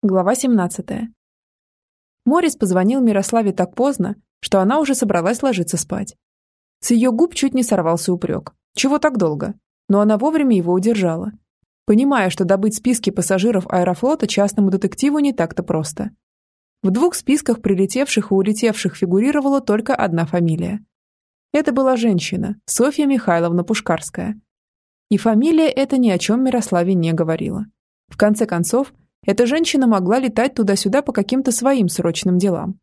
Глава 17. Морис позвонил Мирославе так поздно, что она уже собралась ложиться спать. С ее губ чуть не сорвался упрек. Чего так долго? Но она вовремя его удержала. Понимая, что добыть списки пассажиров аэрофлота частному детективу не так-то просто. В двух списках прилетевших и улетевших фигурировала только одна фамилия. Это была женщина, Софья Михайловна Пушкарская. И фамилия эта ни о чем Мирославе не говорила. В конце концов, эта женщина могла летать туда-сюда по каким-то своим срочным делам.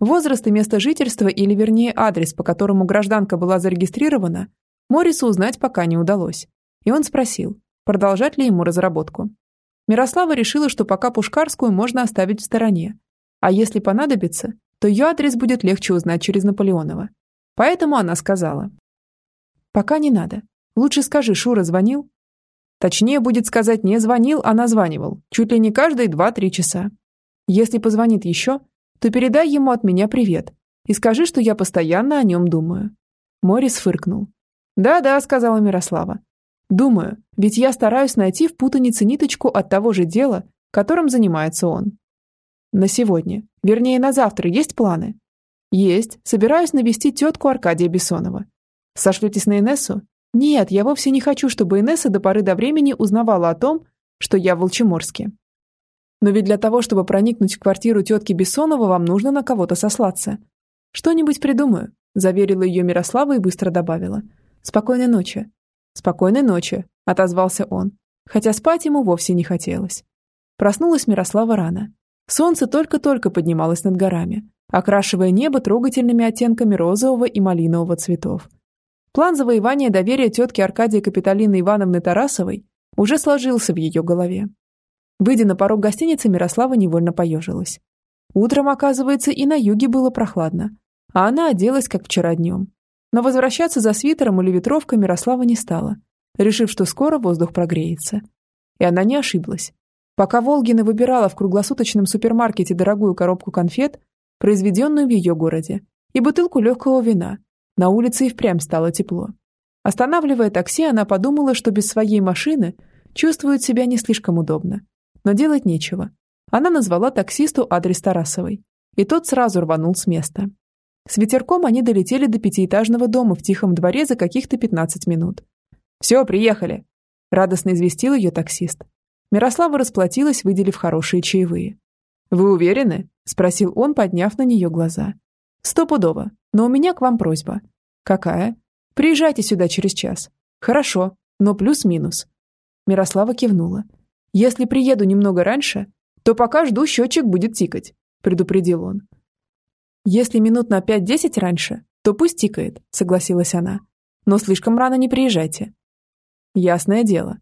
Возраст и место жительства, или вернее адрес, по которому гражданка была зарегистрирована, Морису узнать пока не удалось. И он спросил, продолжать ли ему разработку. Мирослава решила, что пока Пушкарскую можно оставить в стороне. А если понадобится, то ее адрес будет легче узнать через Наполеонова. Поэтому она сказала. «Пока не надо. Лучше скажи, Шура звонил?» Точнее будет сказать, не звонил, а названивал. Чуть ли не каждые два-три часа. Если позвонит еще, то передай ему от меня привет и скажи, что я постоянно о нем думаю». Морис фыркнул. «Да-да», — сказала Мирослава. «Думаю, ведь я стараюсь найти в путанице ниточку от того же дела, которым занимается он». «На сегодня, вернее, на завтра есть планы?» «Есть. Собираюсь навестить тетку Аркадия Бессонова. Сошлетесь на Инессу? Нет, я вовсе не хочу, чтобы Инесса до поры до времени узнавала о том, что я в Волчеморске. Но ведь для того, чтобы проникнуть в квартиру тетки Бессонова, вам нужно на кого-то сослаться. Что-нибудь придумаю, заверила ее Мирослава и быстро добавила. Спокойной ночи. Спокойной ночи, отозвался он, хотя спать ему вовсе не хотелось. Проснулась Мирослава рано. Солнце только-только поднималось над горами, окрашивая небо трогательными оттенками розового и малинового цветов. План завоевания доверия тетки Аркадии Капитолины Ивановны Тарасовой уже сложился в ее голове. Выйдя на порог гостиницы, Мирослава невольно поежилась. Утром, оказывается, и на юге было прохладно, а она оделась, как вчера днем. Но возвращаться за свитером или ветровкой Мирослава не стала, решив, что скоро воздух прогреется. И она не ошиблась. Пока Волгина выбирала в круглосуточном супермаркете дорогую коробку конфет, произведенную в ее городе, и бутылку легкого вина, на улице и впрямь стало тепло. Останавливая такси, она подумала, что без своей машины чувствует себя не слишком удобно. Но делать нечего. Она назвала таксисту адрес Тарасовой. И тот сразу рванул с места. С ветерком они долетели до пятиэтажного дома в тихом дворе за каких-то 15 минут. «Все, приехали!» – радостно известил ее таксист. Мирослава расплатилась, выделив хорошие чаевые. «Вы уверены?» – спросил он, подняв на нее глаза. «Стопудово. Но у меня к вам просьба. Какая? Приезжайте сюда через час. Хорошо, но плюс-минус. Мирослава кивнула. Если приеду немного раньше, то пока жду счетчик будет тикать, предупредил он. Если минут на 5-10 раньше, то пусть тикает, согласилась она. Но слишком рано не приезжайте. Ясное дело.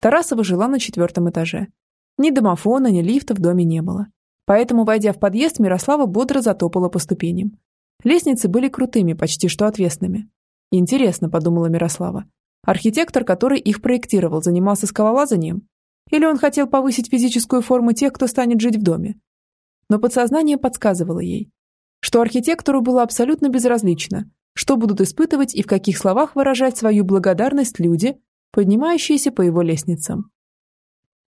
Тарасова жила на четвертом этаже. Ни домофона, ни лифта в доме не было. Поэтому, войдя в подъезд, Мирослава бодро затопала по ступеням. Лестницы были крутыми, почти что отвесными. Интересно, подумала Мирослава. Архитектор, который их проектировал, занимался скалолазанием? Или он хотел повысить физическую форму тех, кто станет жить в доме? Но подсознание подсказывало ей, что архитектору было абсолютно безразлично, что будут испытывать и в каких словах выражать свою благодарность люди, поднимающиеся по его лестницам.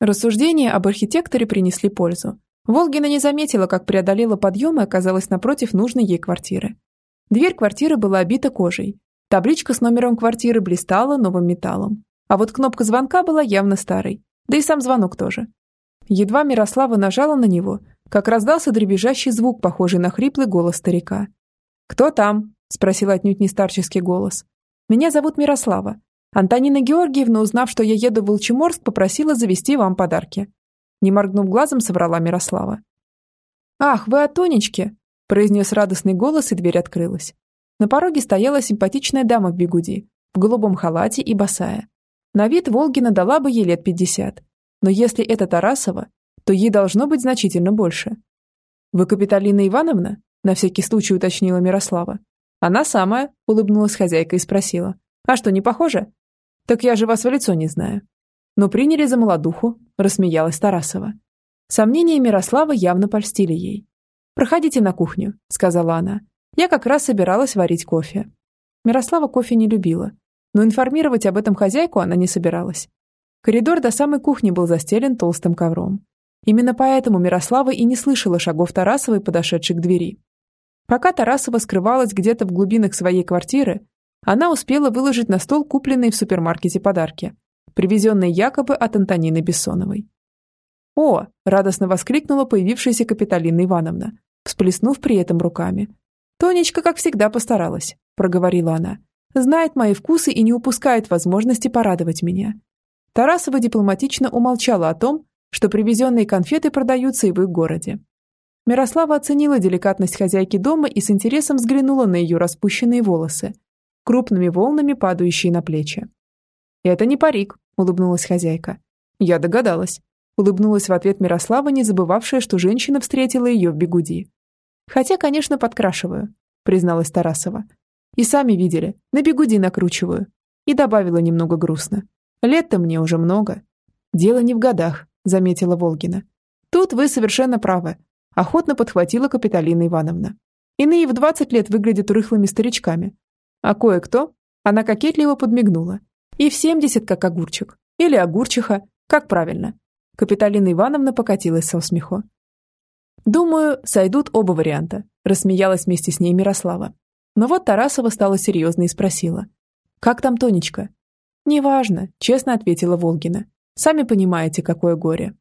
Рассуждения об архитекторе принесли пользу. Волгина не заметила, как преодолела подъем и оказалась напротив нужной ей квартиры. Дверь квартиры была обита кожей. Табличка с номером квартиры блистала новым металлом. А вот кнопка звонка была явно старой. Да и сам звонок тоже. Едва Мирослава нажала на него, как раздался дребезжащий звук, похожий на хриплый голос старика. «Кто там?» – спросил отнюдь не старческий голос. «Меня зовут Мирослава. Антонина Георгиевна, узнав, что я еду в Волчеморск, попросила завести вам подарки. Не моргнув глазом, соврала Мирослава. «Ах, вы от Тонечки!» – произнес радостный голос, и дверь открылась. На пороге стояла симпатичная дама в бегуди, в голубом халате и босая. На вид Волгина дала бы ей лет пятьдесят. Но если это Тарасова, то ей должно быть значительно больше. «Вы Капиталина Ивановна?» – на всякий случай уточнила Мирослава. «Она самая», – улыбнулась хозяйка и спросила. «А что, не похоже?» «Так я же вас в лицо не знаю». «Но приняли за молодуху», – рассмеялась Тарасова. Сомнения Мирослава явно польстили ей. «Проходите на кухню», – сказала она. «Я как раз собиралась варить кофе». Мирослава кофе не любила, но информировать об этом хозяйку она не собиралась. Коридор до самой кухни был застелен толстым ковром. Именно поэтому Мирослава и не слышала шагов Тарасовой, подошедшей к двери. Пока Тарасова скрывалась где-то в глубинах своей квартиры, она успела выложить на стол купленные в супермаркете подарки, привезенные якобы от Антонины Бессоновой. «О!» – радостно воскликнула появившаяся Капиталина Ивановна, всплеснув при этом руками. «Тонечка, как всегда, постаралась», – проговорила она. «Знает мои вкусы и не упускает возможности порадовать меня». Тарасова дипломатично умолчала о том, что привезенные конфеты продаются и в их городе. Мирослава оценила деликатность хозяйки дома и с интересом взглянула на ее распущенные волосы, крупными волнами падающие на плечи. «Это не парик», – улыбнулась хозяйка. «Я догадалась», – улыбнулась в ответ Мирослава, не забывавшая, что женщина встретила ее в бегуди. «Хотя, конечно, подкрашиваю», – призналась Тарасова. «И сами видели, на бегуди накручиваю». И добавила немного грустно. «Лет-то мне уже много». «Дело не в годах», – заметила Волгина. «Тут вы совершенно правы охотно подхватила Капиталина Ивановна. Иные в двадцать лет выглядят рыхлыми старичками. А кое-кто, она кокетливо подмигнула. И в семьдесят как огурчик. Или огурчиха, как правильно. Капиталина Ивановна покатилась со смеху. «Думаю, сойдут оба варианта», – рассмеялась вместе с ней Мирослава. Но вот Тарасова стала серьезной и спросила. «Как там Тонечка?» «Неважно», – честно ответила Волгина. «Сами понимаете, какое горе».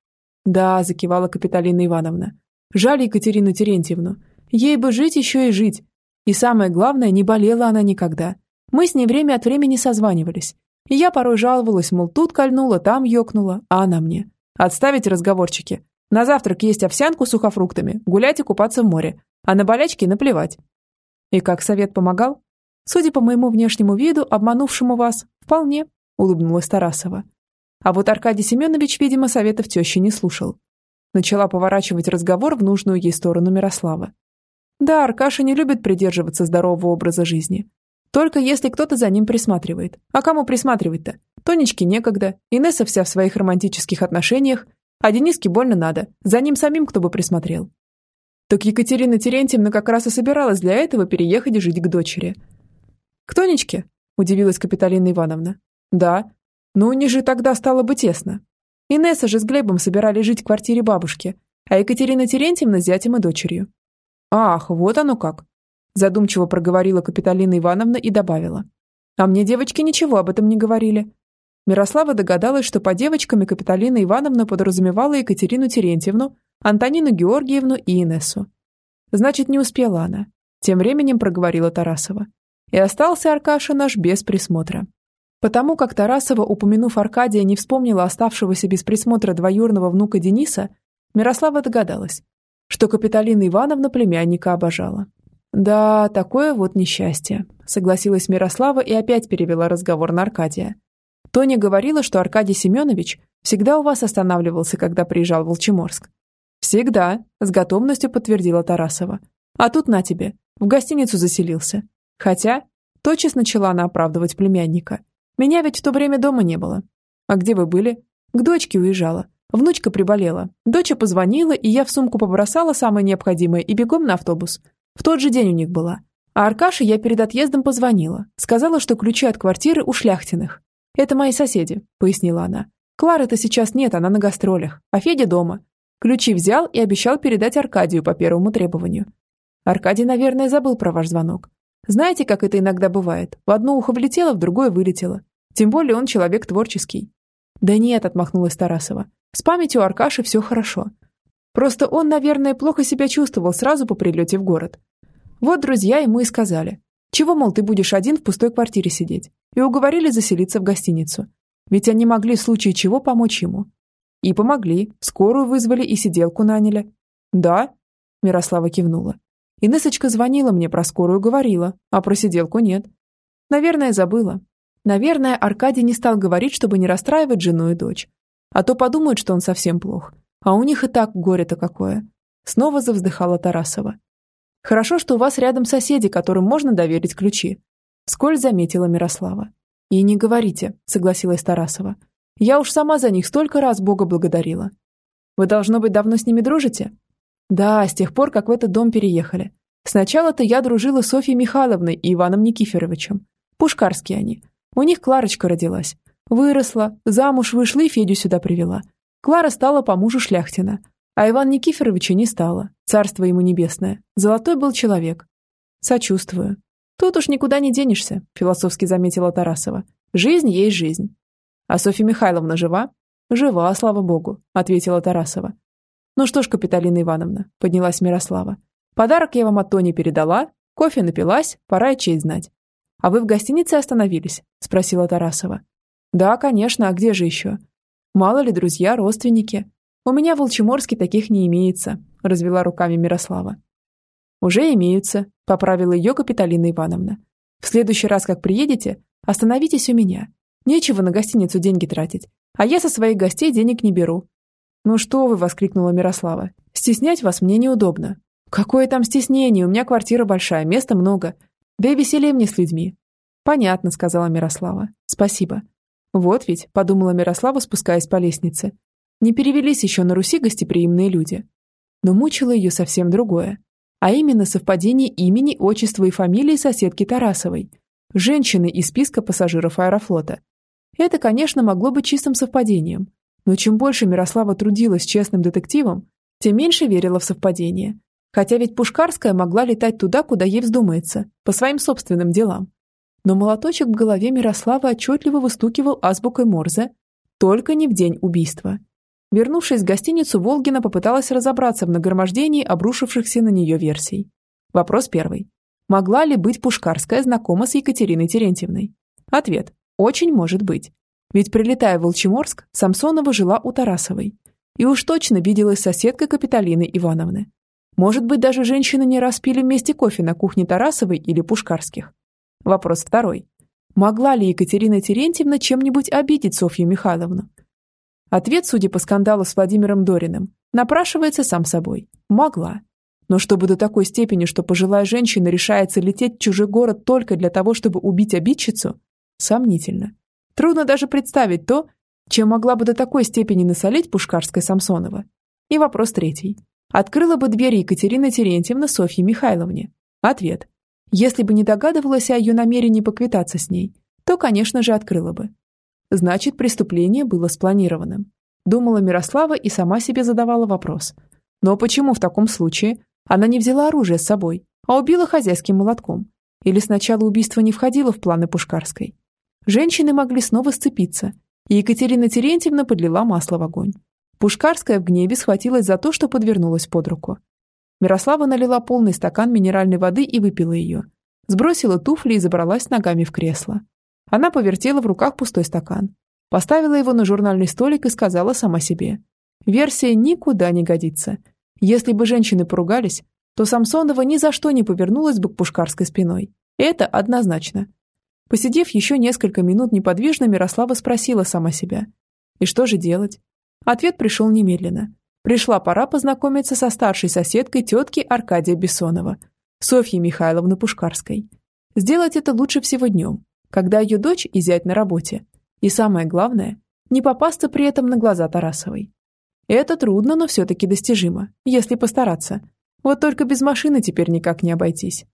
«Да», – закивала Капиталина Ивановна. Жаль Екатерину Терентьевну. Ей бы жить еще и жить. И самое главное, не болела она никогда. Мы с ней время от времени созванивались. И я порой жаловалась, мол, тут кольнула, там ёкнула, а она мне. Отставить разговорчики. На завтрак есть овсянку с сухофруктами, гулять и купаться в море. А на болячки наплевать. И как совет помогал? Судя по моему внешнему виду, обманувшему вас, вполне, улыбнулась Тарасова. А вот Аркадий Семенович, видимо, советов тещи не слушал. Начала поворачивать разговор в нужную ей сторону Мирослава. Да, Аркаша не любит придерживаться здорового образа жизни. Только если кто-то за ним присматривает. А кому присматривать-то? Тонечке некогда, Инесса вся в своих романтических отношениях, а Дениске больно надо, за ним самим кто бы присмотрел. Так Екатерина Терентьевна как раз и собиралась для этого переехать и жить к дочери. «К Тонечке?» – удивилась Капиталина Ивановна. «Да. Ну, не же тогда стало бы тесно. Инесса же с Глебом собирались жить в квартире бабушки, а Екатерина Терентьевна с зятем и дочерью. «Ах, вот оно как!» Задумчиво проговорила Капиталина Ивановна и добавила. «А мне девочки ничего об этом не говорили». Мирослава догадалась, что по девочкам Капиталина Ивановна подразумевала Екатерину Терентьевну, Антонину Георгиевну и Инессу. «Значит, не успела она», – тем временем проговорила Тарасова. И остался Аркаша наш без присмотра. Потому как Тарасова, упомянув Аркадия, не вспомнила оставшегося без присмотра двоюрного внука Дениса, Мирослава догадалась, что Капиталина Ивановна племянника обожала. «Да, такое вот несчастье», — согласилась Мирослава и опять перевела разговор на Аркадия. Тоня говорила, что Аркадий Семенович всегда у вас останавливался, когда приезжал в Волчеморск. «Всегда», — с готовностью подтвердила Тарасова. «А тут на тебе, в гостиницу заселился. Хотя...» Тотчас начала она оправдывать племянника — меня ведь в то время дома не было. А где вы были? К дочке уезжала. Внучка приболела. Доча позвонила, и я в сумку побросала самое необходимое и бегом на автобус. В тот же день у них была. А Аркаше я перед отъездом позвонила. Сказала, что ключи от квартиры у Шляхтиных. «Это мои соседи», — пояснила она. «Клары-то сейчас нет, она на гастролях, а Федя дома. Ключи взял и обещал передать Аркадию по первому требованию. Аркадий, наверное, забыл про ваш звонок. Знаете, как это иногда бывает? В одно ухо влетело, в другое вылетело. Тем более он человек творческий. Да нет, отмахнулась Тарасова. С памятью Аркаши все хорошо. Просто он, наверное, плохо себя чувствовал сразу по прилете в город. Вот друзья ему и сказали. Чего, мол, ты будешь один в пустой квартире сидеть? И уговорили заселиться в гостиницу. Ведь они могли в случае чего помочь ему. И помогли. Скорую вызвали и сиделку наняли. Да? Мирослава кивнула. Инессочка звонила мне про скорую, говорила, а про сиделку нет. Наверное, забыла. Наверное, Аркадий не стал говорить, чтобы не расстраивать жену и дочь. А то подумают, что он совсем плох. А у них и так горе-то какое. Снова завздыхала Тарасова. Хорошо, что у вас рядом соседи, которым можно доверить ключи. Сколь заметила Мирослава. И не говорите, согласилась Тарасова. Я уж сама за них столько раз Бога благодарила. Вы, должно быть, давно с ними дружите? Да, с тех пор, как в этот дом переехали. Сначала-то я дружила с Софьей Михайловной и Иваном Никифоровичем. Пушкарские они. У них Кларочка родилась. Выросла, замуж вышла и Федю сюда привела. Клара стала по мужу Шляхтина. А Иван Никифоровича не стало. Царство ему небесное. Золотой был человек. Сочувствую. Тут уж никуда не денешься, философски заметила Тарасова. Жизнь есть жизнь. А Софья Михайловна жива? Жива, слава богу, ответила Тарасова. Ну что ж, Капиталина Ивановна, поднялась Мирослава. Подарок я вам от Тони передала, кофе напилась, пора и честь знать. А вы в гостинице остановились? Спросила Тарасова. Да, конечно, а где же еще? Мало ли друзья, родственники. У меня в Волчеморске таких не имеется, развела руками Мирослава. Уже имеются, поправила ее Капиталина Ивановна. В следующий раз, как приедете, остановитесь у меня. Нечего на гостиницу деньги тратить, а я со своих гостей денег не беру. Ну что вы, воскликнула Мирослава. Стеснять вас мне неудобно. Какое там стеснение, у меня квартира большая, места много. Да и веселее мне с людьми. Понятно, сказала Мирослава. Спасибо. Вот ведь, подумала Мирослава, спускаясь по лестнице. Не перевелись еще на Руси гостеприимные люди. Но мучило ее совсем другое. А именно совпадение имени, отчества и фамилии соседки Тарасовой. Женщины из списка пассажиров аэрофлота. Это, конечно, могло быть чистым совпадением. Но чем больше Мирослава трудилась честным детективом, тем меньше верила в совпадение. Хотя ведь Пушкарская могла летать туда, куда ей вздумается, по своим собственным делам но молоточек в голове Мирослава отчетливо выстукивал азбукой Морзе «Только не в день убийства». Вернувшись в гостиницу, Волгина попыталась разобраться в нагромождении обрушившихся на нее версий. Вопрос первый. Могла ли быть Пушкарская знакома с Екатериной Терентьевной? Ответ. Очень может быть. Ведь прилетая в Волчеморск, Самсонова жила у Тарасовой. И уж точно виделась соседкой Капитолины Ивановны. Может быть, даже женщины не распили вместе кофе на кухне Тарасовой или Пушкарских. Вопрос второй. Могла ли Екатерина Терентьевна чем-нибудь обидеть Софью Михайловну? Ответ, судя по скандалу с Владимиром Дориным, напрашивается сам собой. Могла. Но чтобы до такой степени, что пожилая женщина решается лететь в чужой город только для того, чтобы убить обидчицу, сомнительно. Трудно даже представить то, чем могла бы до такой степени насолить Пушкарская Самсонова. И вопрос третий. Открыла бы дверь Екатерина Терентьевна Софье Михайловне? Ответ. Если бы не догадывалась о ее намерении поквитаться с ней, то, конечно же, открыла бы. Значит, преступление было спланированным. Думала Мирослава и сама себе задавала вопрос. Но почему в таком случае она не взяла оружие с собой, а убила хозяйским молотком? Или сначала убийство не входило в планы Пушкарской? Женщины могли снова сцепиться, и Екатерина Терентьевна подлила масло в огонь. Пушкарская в гневе схватилась за то, что подвернулась под руку. Мирослава налила полный стакан минеральной воды и выпила ее. Сбросила туфли и забралась ногами в кресло. Она повертела в руках пустой стакан. Поставила его на журнальный столик и сказала сама себе. Версия никуда не годится. Если бы женщины поругались, то Самсонова ни за что не повернулась бы к пушкарской спиной. Это однозначно. Посидев еще несколько минут неподвижно, Мирослава спросила сама себя. И что же делать? Ответ пришел немедленно. Пришла пора познакомиться со старшей соседкой тетки Аркадия Бессонова, Софьей Михайловны Пушкарской. Сделать это лучше всего днем, когда ее дочь и зять на работе. И самое главное, не попасться при этом на глаза Тарасовой. Это трудно, но все-таки достижимо, если постараться. Вот только без машины теперь никак не обойтись.